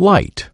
Light.